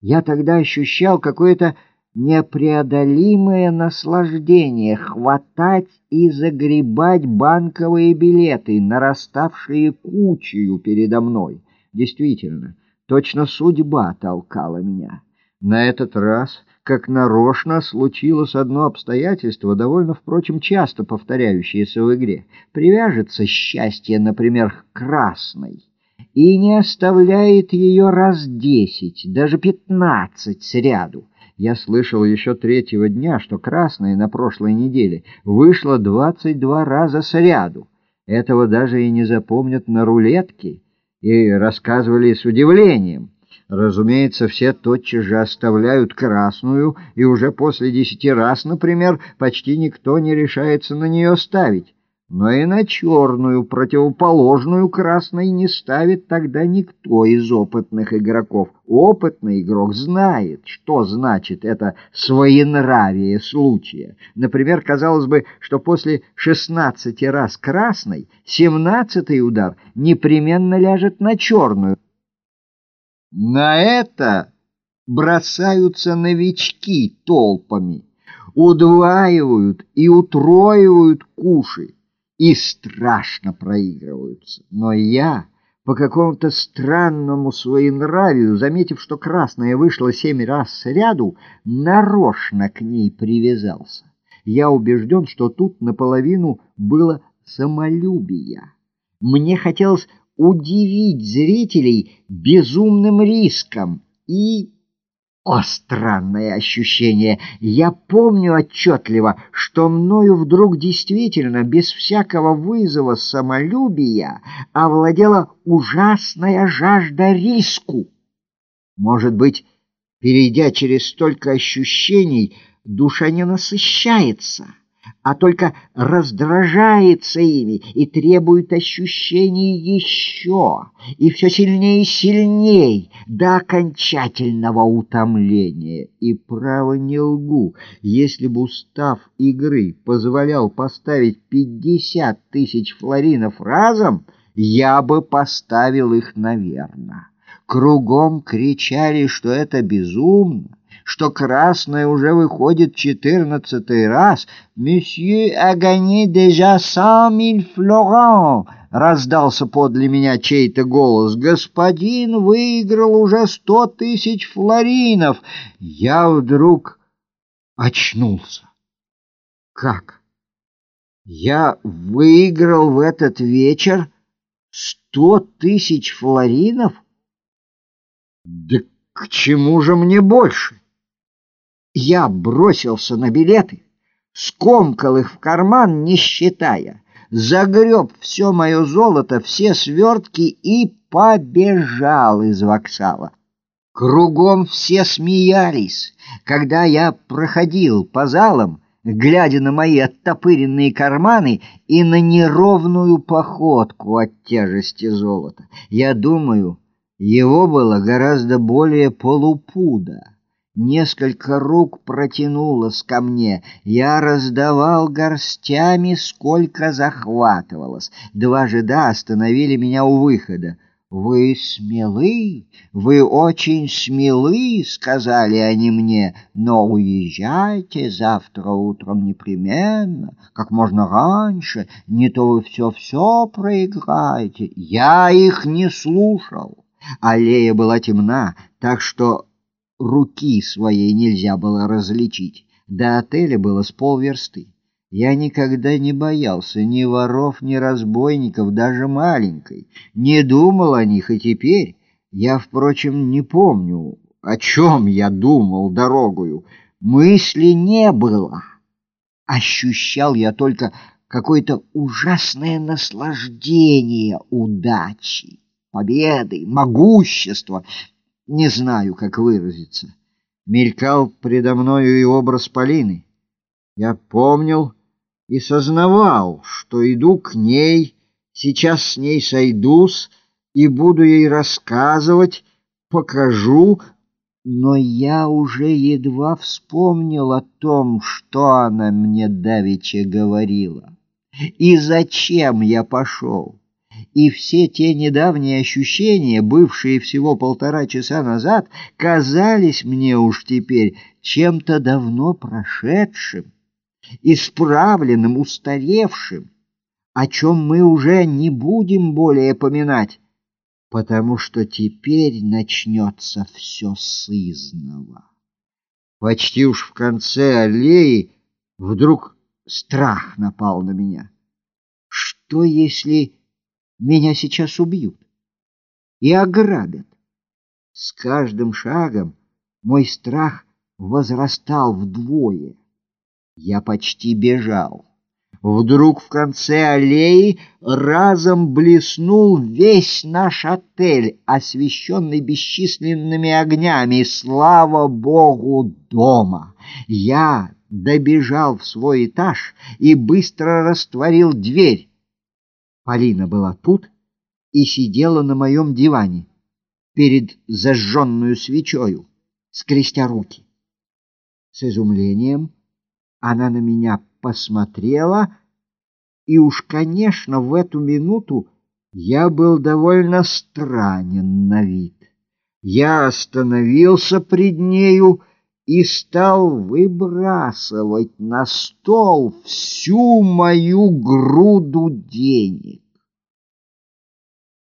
Я тогда ощущал какое-то непреодолимое наслаждение хватать и загребать банковые билеты, нараставшие кучею передо мной. Действительно, точно судьба толкала меня. На этот раз, как нарочно, случилось одно обстоятельство, довольно, впрочем, часто повторяющееся в игре. Привяжется счастье, например, к красной и не оставляет ее раз десять, даже пятнадцать сряду. Я слышал еще третьего дня, что красная на прошлой неделе вышла двадцать два раза сряду. Этого даже и не запомнят на рулетке, и рассказывали с удивлением. Разумеется, все тотчас же оставляют красную, и уже после десяти раз, например, почти никто не решается на нее ставить но и на черную, противоположную красной, не ставит тогда никто из опытных игроков. Опытный игрок знает, что значит это своенравие случая. Например, казалось бы, что после 16 раз красной, 17 удар непременно ляжет на черную. На это бросаются новички толпами, удваивают и утроивают куши и страшно проигрываются. Но я, по какому-то странному своенравию, заметив, что красная вышла семь раз сряду, нарочно к ней привязался. Я убежден, что тут наполовину было самолюбие. Мне хотелось удивить зрителей безумным риском и о, странное ощущение! Я помню отчетливо, что мною вдруг действительно, без всякого вызова самолюбия, овладела ужасная жажда риску. Может быть, перейдя через столько ощущений, душа не насыщается а только раздражается ими и требует ощущений еще, и все сильнее и сильнее, до окончательного утомления. И право не лгу, если бы устав игры позволял поставить пятьдесят тысяч флоринов разом, я бы поставил их, наверное. Кругом кричали, что это безумно, что красная уже выходит четырнадцатый раз. «Месье Агани déjà cent mille флоран!» — раздался подле меня чей-то голос. «Господин выиграл уже сто тысяч флоринов!» Я вдруг очнулся. «Как? Я выиграл в этот вечер сто тысяч флоринов? Да к чему же мне больше?» Я бросился на билеты, скомкал их в карман, не считая, загреб все мое золото, все свертки и побежал из вокзала. Кругом все смеялись, когда я проходил по залам, глядя на мои оттопыренные карманы и на неровную походку от тяжести золота. Я думаю, его было гораздо более полупуда. Несколько рук протянулось ко мне. Я раздавал горстями, сколько захватывалось. Два жида остановили меня у выхода. «Вы смелы, вы очень смелы», — сказали они мне, «но уезжайте завтра утром непременно, как можно раньше, не то вы все-все проиграете». Я их не слушал. Аллея была темна, так что руки своей нельзя было различить. До отеля было с полверсты. Я никогда не боялся ни воров, ни разбойников, даже маленькой. Не думал о них и теперь. Я, впрочем, не помню, о чем я думал дорогою. Мысли не было. Ощущал я только какое-то ужасное наслаждение удачи, победы, могущества не знаю, как выразиться. Мелькал предо мною и образ Полины. Я помнил и сознавал, что иду к ней, сейчас с ней сойдусь и буду ей рассказывать, покажу, но я уже едва вспомнил о том, что она мне давеча говорила. И зачем я пошел? И все те недавние ощущения, бывшие всего полтора часа назад, казались мне уж теперь чем-то давно прошедшим, исправленным, устаревшим, о чем мы уже не будем более поминать, потому что теперь начнется все сызново. Почти уж в конце аллеи вдруг страх напал на меня. Что, если меня сейчас убьют и ограбят? С каждым шагом мой страх возрастал вдвое. Я почти бежал. Вдруг в конце аллеи разом блеснул весь наш отель, освещенный бесчисленными огнями. Слава Богу, дома! Я добежал в свой этаж и быстро растворил дверь. Полина была тут и сидела на моем диване перед зажженную свечою, скрестя руки. С изумлением она на меня посмотрела, и уж, конечно, в эту минуту я был довольно странен на вид. Я остановился пред нею и стал выбрасывать на стол всю мою груду денег.